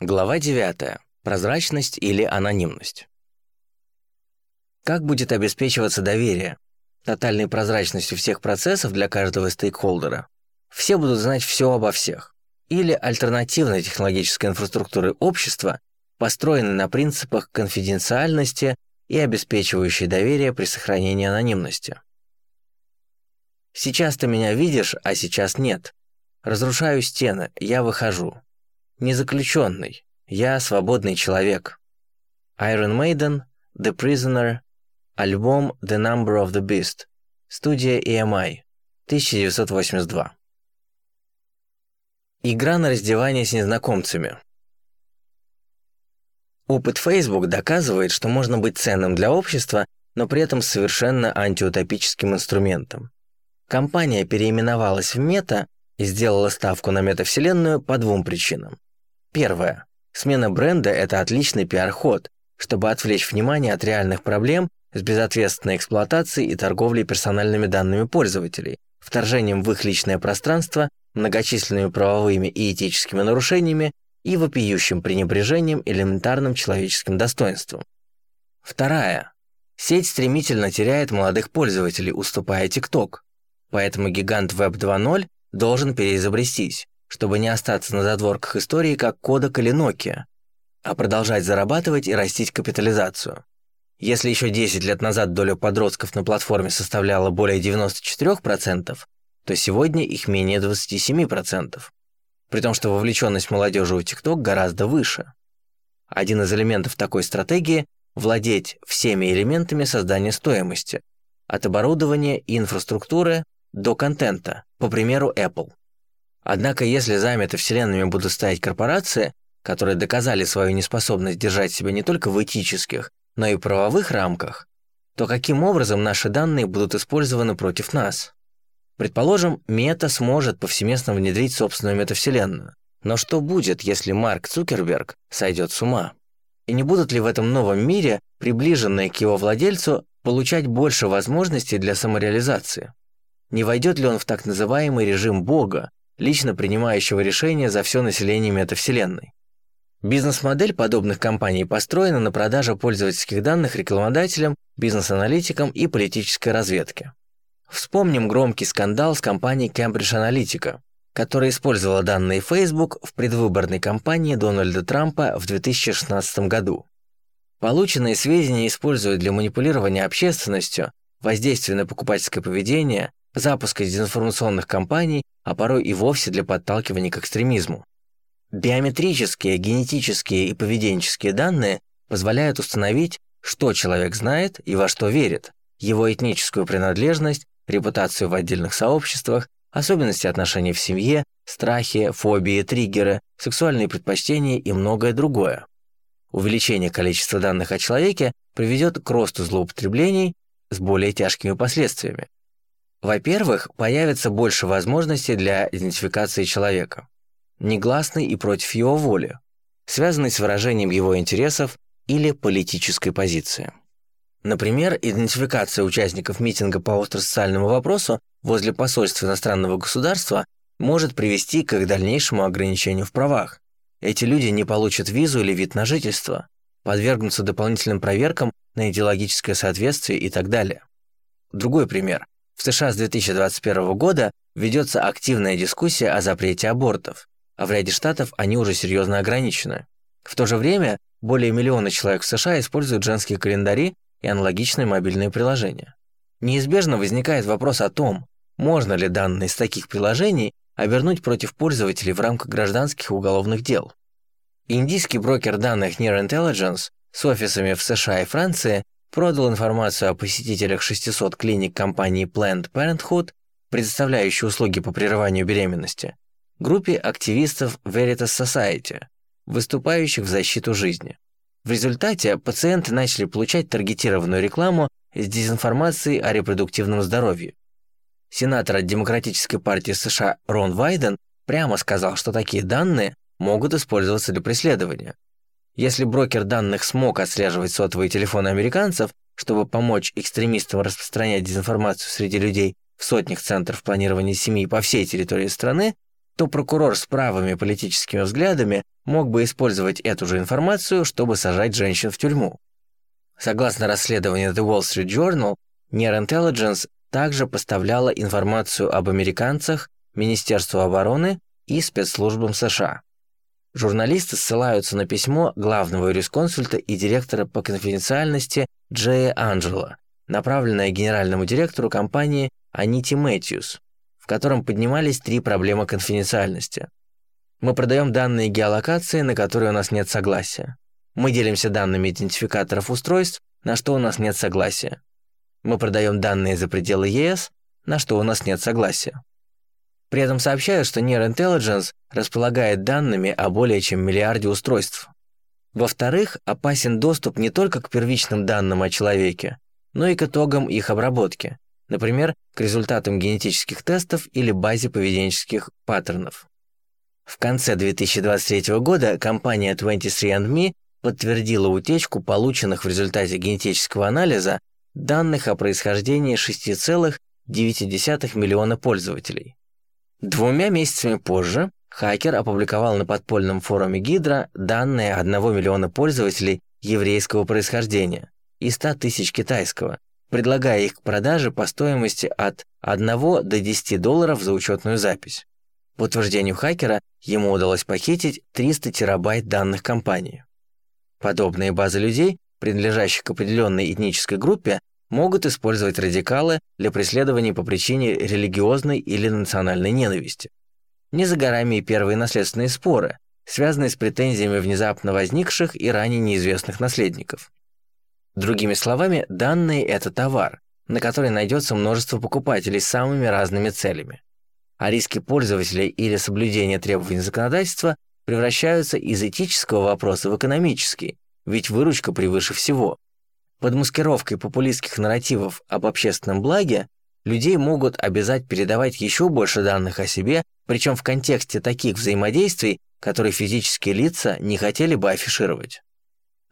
Глава 9. Прозрачность или анонимность. Как будет обеспечиваться доверие? Тотальной прозрачностью всех процессов для каждого стейкхолдера. Все будут знать все обо всех. Или альтернативной технологической инфраструктуры общества, построенной на принципах конфиденциальности и обеспечивающей доверие при сохранении анонимности. Сейчас ты меня видишь, а сейчас нет. Разрушаю стены, я выхожу не заключенный, я свободный человек. Iron Maiden, The Prisoner, альбом The Number of the Beast, студия EMI, 1982. Игра на раздевание с незнакомцами. Опыт Facebook доказывает, что можно быть ценным для общества, но при этом совершенно антиутопическим инструментом. Компания переименовалась в Мета и сделала ставку на метавселенную по двум причинам. Первое. Смена бренда – это отличный пиар-ход, чтобы отвлечь внимание от реальных проблем с безответственной эксплуатацией и торговлей персональными данными пользователей, вторжением в их личное пространство, многочисленными правовыми и этическими нарушениями и вопиющим пренебрежением элементарным человеческим достоинством. Вторая. Сеть стремительно теряет молодых пользователей, уступая TikTok. Поэтому гигант Web 2.0 должен переизобрестись чтобы не остаться на задворках истории как Kodak или Nokia, а продолжать зарабатывать и растить капитализацию. Если еще 10 лет назад доля подростков на платформе составляла более 94%, то сегодня их менее 27%. При том, что вовлеченность молодежи в TikTok гораздо выше. Один из элементов такой стратегии – владеть всеми элементами создания стоимости, от оборудования и инфраструктуры до контента, по примеру Apple. Однако если за метавселенными будут стоять корпорации, которые доказали свою неспособность держать себя не только в этических, но и правовых рамках, то каким образом наши данные будут использованы против нас? Предположим, мета сможет повсеместно внедрить собственную метавселенную. Но что будет, если Марк Цукерберг сойдет с ума? И не будут ли в этом новом мире приближенные к его владельцу получать больше возможностей для самореализации? Не войдет ли он в так называемый режим Бога, лично принимающего решения за все население метавселенной. Бизнес-модель подобных компаний построена на продаже пользовательских данных рекламодателям, бизнес-аналитикам и политической разведке. Вспомним громкий скандал с компанией Cambridge Analytica, которая использовала данные Facebook в предвыборной кампании Дональда Трампа в 2016 году. Полученные сведения используют для манипулирования общественностью, воздействия на покупательское поведение, запуска дезинформационных кампаний, а порой и вовсе для подталкивания к экстремизму. Биометрические, генетические и поведенческие данные позволяют установить, что человек знает и во что верит, его этническую принадлежность, репутацию в отдельных сообществах, особенности отношений в семье, страхи, фобии, триггеры, сексуальные предпочтения и многое другое. Увеличение количества данных о человеке приведет к росту злоупотреблений с более тяжкими последствиями. Во-первых, появится больше возможностей для идентификации человека, негласной и против его воли, связанной с выражением его интересов или политической позиции. Например, идентификация участников митинга по остросоциальному вопросу возле посольства иностранного государства может привести к их дальнейшему ограничению в правах. Эти люди не получат визу или вид на жительство, подвергнутся дополнительным проверкам на идеологическое соответствие и так далее. Другой пример. В США с 2021 года ведется активная дискуссия о запрете абортов, а в ряде штатов они уже серьезно ограничены. В то же время более миллиона человек в США используют женские календари и аналогичные мобильные приложения. Неизбежно возникает вопрос о том, можно ли данные из таких приложений обернуть против пользователей в рамках гражданских уголовных дел. Индийский брокер данных Near Intelligence с офисами в США и Франции продал информацию о посетителях 600 клиник компании Planned Parenthood, предоставляющей услуги по прерыванию беременности, группе активистов Veritas Society, выступающих в защиту жизни. В результате пациенты начали получать таргетированную рекламу с дезинформацией о репродуктивном здоровье. Сенатор от Демократической партии США Рон Вайден прямо сказал, что такие данные могут использоваться для преследования. Если брокер данных смог отслеживать сотовые телефоны американцев, чтобы помочь экстремистам распространять дезинформацию среди людей в сотнях центров планирования семьи по всей территории страны, то прокурор с правыми политическими взглядами мог бы использовать эту же информацию, чтобы сажать женщин в тюрьму. Согласно расследованию The Wall Street Journal, Near Intelligence также поставляла информацию об американцах Министерству обороны и спецслужбам США. Журналисты ссылаются на письмо главного юрисконсульта и директора по конфиденциальности Джея Анджела, направленное генеральному директору компании Анити Мэтьюс, в котором поднимались три проблемы конфиденциальности. Мы продаем данные геолокации, на которые у нас нет согласия. Мы делимся данными идентификаторов устройств, на что у нас нет согласия. Мы продаем данные за пределы ЕС, на что у нас нет согласия. При этом сообщают, что Near Intelligence располагает данными о более чем миллиарде устройств. Во-вторых, опасен доступ не только к первичным данным о человеке, но и к итогам их обработки, например, к результатам генетических тестов или базе поведенческих паттернов. В конце 2023 года компания 23andMe подтвердила утечку полученных в результате генетического анализа данных о происхождении 6,9 миллиона пользователей. Двумя месяцами позже хакер опубликовал на подпольном форуме Гидра данные 1 миллиона пользователей еврейского происхождения и 100 тысяч китайского, предлагая их к продаже по стоимости от 1 до 10 долларов за учетную запись. По утверждению хакера, ему удалось похитить 300 терабайт данных компании. Подобные базы людей, принадлежащих к определенной этнической группе, могут использовать радикалы для преследования по причине религиозной или национальной ненависти. Не за горами и первые наследственные споры, связанные с претензиями внезапно возникших и ранее неизвестных наследников. Другими словами, данные – это товар, на который найдется множество покупателей с самыми разными целями. А риски пользователей или соблюдения требований законодательства превращаются из этического вопроса в экономический, ведь выручка превыше всего. Под маскировкой популистских нарративов об общественном благе людей могут обязать передавать еще больше данных о себе, причем в контексте таких взаимодействий, которые физические лица не хотели бы афишировать.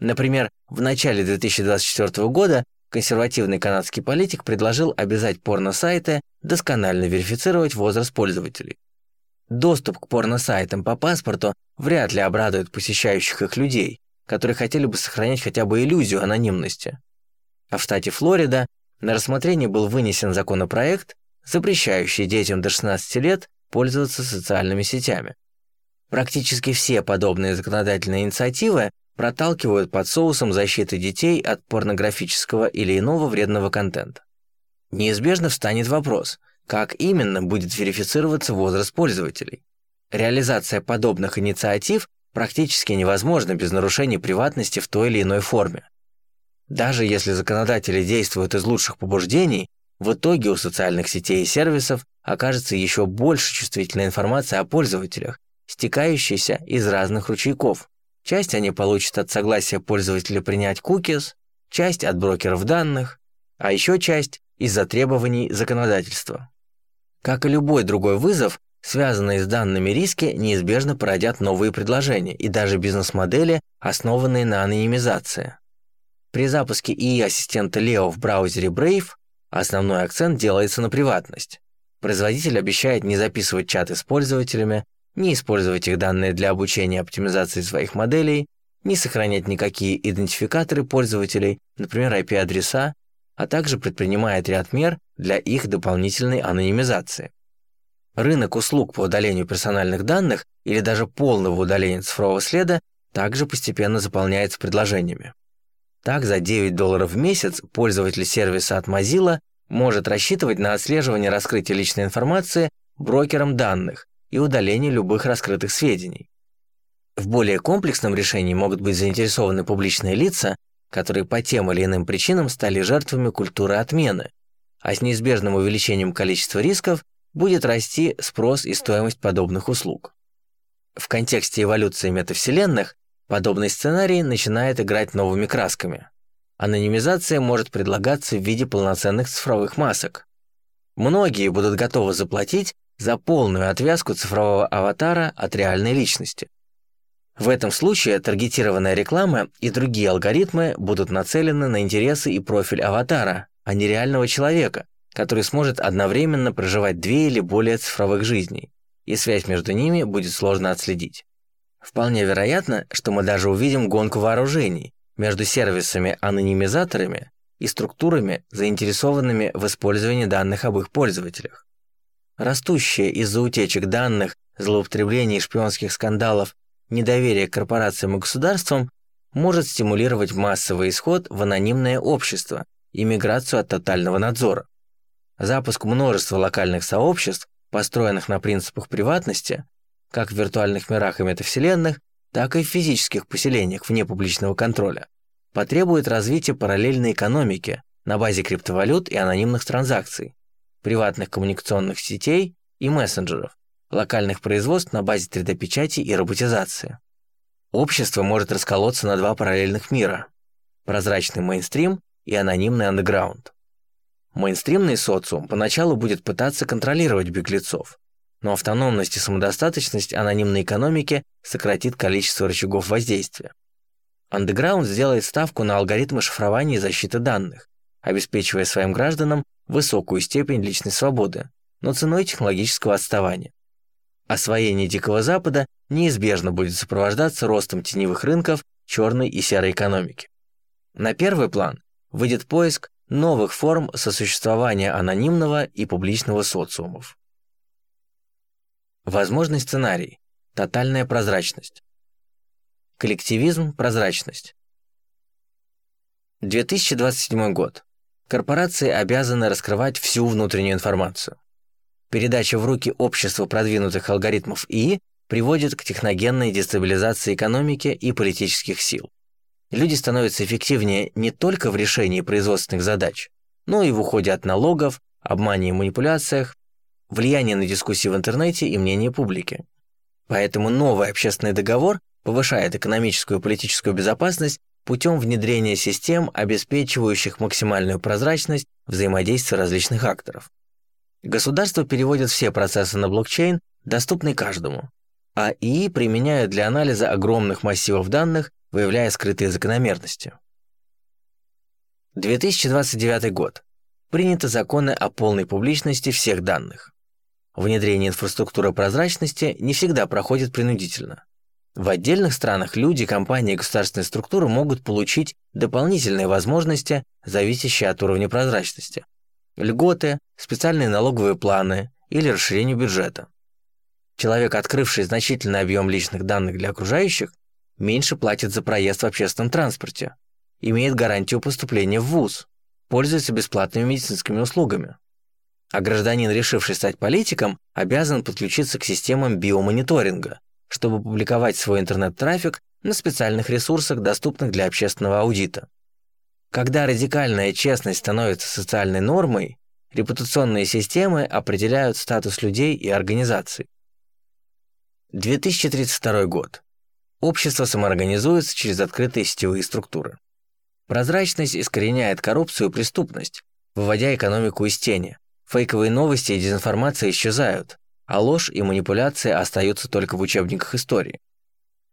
Например, в начале 2024 года консервативный канадский политик предложил обязать порно-сайты досконально верифицировать возраст пользователей. Доступ к порно-сайтам по паспорту вряд ли обрадует посещающих их людей, которые хотели бы сохранять хотя бы иллюзию анонимности. А в штате Флорида на рассмотрение был вынесен законопроект, запрещающий детям до 16 лет пользоваться социальными сетями. Практически все подобные законодательные инициативы проталкивают под соусом защиты детей от порнографического или иного вредного контента. Неизбежно встанет вопрос, как именно будет верифицироваться возраст пользователей. Реализация подобных инициатив практически невозможна без нарушения приватности в той или иной форме. Даже если законодатели действуют из лучших побуждений, в итоге у социальных сетей и сервисов окажется еще больше чувствительной информации о пользователях, стекающейся из разных ручейков. Часть они получат от согласия пользователя принять cookies, часть от брокеров данных, а еще часть из-за требований законодательства. Как и любой другой вызов, связанные с данными риски неизбежно породят новые предложения и даже бизнес-модели, основанные на анонимизации. При запуске ИИ-ассистента Leo в браузере Brave основной акцент делается на приватность. Производитель обещает не записывать чаты с пользователями, не использовать их данные для обучения и оптимизации своих моделей, не сохранять никакие идентификаторы пользователей, например, IP-адреса, а также предпринимает ряд мер для их дополнительной анонимизации. Рынок услуг по удалению персональных данных или даже полного удаления цифрового следа также постепенно заполняется предложениями. Так, за 9 долларов в месяц пользователь сервиса от Mozilla может рассчитывать на отслеживание раскрытия личной информации брокером данных и удаление любых раскрытых сведений. В более комплексном решении могут быть заинтересованы публичные лица, которые по тем или иным причинам стали жертвами культуры отмены, а с неизбежным увеличением количества рисков будет расти спрос и стоимость подобных услуг. В контексте эволюции метавселенных подобный сценарий начинает играть новыми красками. Анонимизация может предлагаться в виде полноценных цифровых масок. Многие будут готовы заплатить за полную отвязку цифрового аватара от реальной личности. В этом случае таргетированная реклама и другие алгоритмы будут нацелены на интересы и профиль аватара, а не реального человека, который сможет одновременно проживать две или более цифровых жизней. и связь между ними будет сложно отследить. Вполне вероятно, что мы даже увидим гонку вооружений между сервисами-анонимизаторами и структурами, заинтересованными в использовании данных об их пользователях. Растущее из-за утечек данных, злоупотреблений и шпионских скандалов недоверие к корпорациям и государствам может стимулировать массовый исход в анонимное общество и миграцию от тотального надзора. Запуск множества локальных сообществ, построенных на принципах приватности, как в виртуальных мирах и метавселенных, так и в физических поселениях вне публичного контроля, потребует развития параллельной экономики на базе криптовалют и анонимных транзакций, приватных коммуникационных сетей и мессенджеров, локальных производств на базе 3D-печати и роботизации. Общество может расколоться на два параллельных мира – прозрачный мейнстрим и анонимный андеграунд. Мейнстримный социум поначалу будет пытаться контролировать беглецов, но автономность и самодостаточность анонимной экономики сократит количество рычагов воздействия. Андеграунд сделает ставку на алгоритмы шифрования и защиты данных, обеспечивая своим гражданам высокую степень личной свободы, но ценой технологического отставания. Освоение Дикого Запада неизбежно будет сопровождаться ростом теневых рынков черной и серой экономики. На первый план выйдет поиск новых форм сосуществования анонимного и публичного социумов. Возможный сценарий – тотальная прозрачность. Коллективизм – прозрачность. 2027 год. Корпорации обязаны раскрывать всю внутреннюю информацию. Передача в руки общества продвинутых алгоритмов ИИ приводит к техногенной дестабилизации экономики и политических сил люди становятся эффективнее не только в решении производственных задач, но и в уходе от налогов, обмане и манипуляциях, влияние на дискуссии в интернете и мнение публики. Поэтому новый общественный договор повышает экономическую и политическую безопасность путем внедрения систем, обеспечивающих максимальную прозрачность взаимодействия различных акторов. Государство переводит все процессы на блокчейн, доступный каждому, а ИИ применяют для анализа огромных массивов данных выявляя скрытые закономерности. 2029 год. Приняты законы о полной публичности всех данных. Внедрение инфраструктуры прозрачности не всегда проходит принудительно. В отдельных странах люди, компании и государственные структуры могут получить дополнительные возможности, зависящие от уровня прозрачности. Льготы, специальные налоговые планы или расширение бюджета. Человек, открывший значительный объем личных данных для окружающих, меньше платит за проезд в общественном транспорте, имеет гарантию поступления в ВУЗ, пользуется бесплатными медицинскими услугами. А гражданин, решивший стать политиком, обязан подключиться к системам биомониторинга, чтобы публиковать свой интернет-трафик на специальных ресурсах, доступных для общественного аудита. Когда радикальная честность становится социальной нормой, репутационные системы определяют статус людей и организаций. 2032 год. Общество самоорганизуется через открытые сетевые структуры. Прозрачность искореняет коррупцию и преступность, выводя экономику из тени. Фейковые новости и дезинформация исчезают, а ложь и манипуляции остаются только в учебниках истории.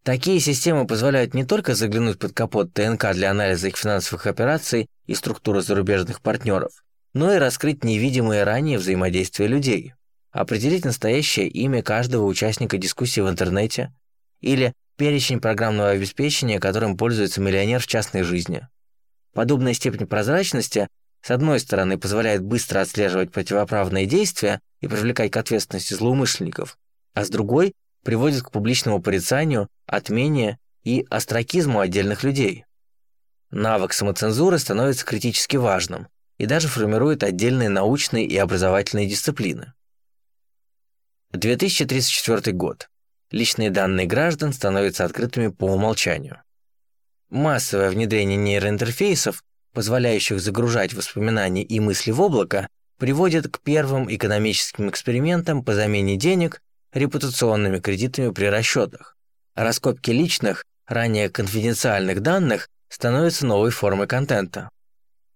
Такие системы позволяют не только заглянуть под капот ТНК для анализа их финансовых операций и структуры зарубежных партнеров, но и раскрыть невидимые ранее взаимодействия людей, определить настоящее имя каждого участника дискуссии в интернете или перечень программного обеспечения, которым пользуется миллионер в частной жизни. Подобная степень прозрачности, с одной стороны, позволяет быстро отслеживать противоправные действия и привлекать к ответственности злоумышленников, а с другой – приводит к публичному порицанию, отмене и остракизму отдельных людей. Навык самоцензуры становится критически важным и даже формирует отдельные научные и образовательные дисциплины. 2034 год. Личные данные граждан становятся открытыми по умолчанию. Массовое внедрение нейроинтерфейсов, позволяющих загружать воспоминания и мысли в облако, приводит к первым экономическим экспериментам по замене денег репутационными кредитами при расчетах. Раскопки личных, ранее конфиденциальных данных становятся новой формой контента.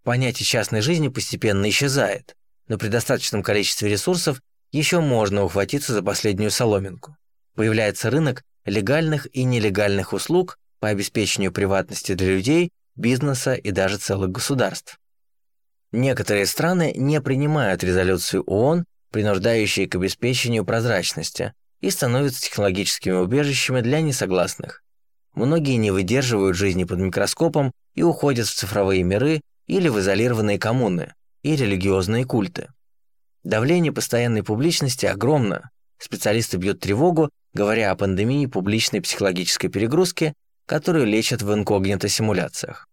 Понятие частной жизни постепенно исчезает, но при достаточном количестве ресурсов еще можно ухватиться за последнюю соломинку Появляется рынок легальных и нелегальных услуг по обеспечению приватности для людей, бизнеса и даже целых государств. Некоторые страны не принимают резолюцию ООН, принуждающие к обеспечению прозрачности, и становятся технологическими убежищами для несогласных. Многие не выдерживают жизни под микроскопом и уходят в цифровые миры или в изолированные коммуны и религиозные культы. Давление постоянной публичности огромно, Специалисты бьют тревогу, говоря о пандемии публичной психологической перегрузки, которую лечат в инкогнито-симуляциях.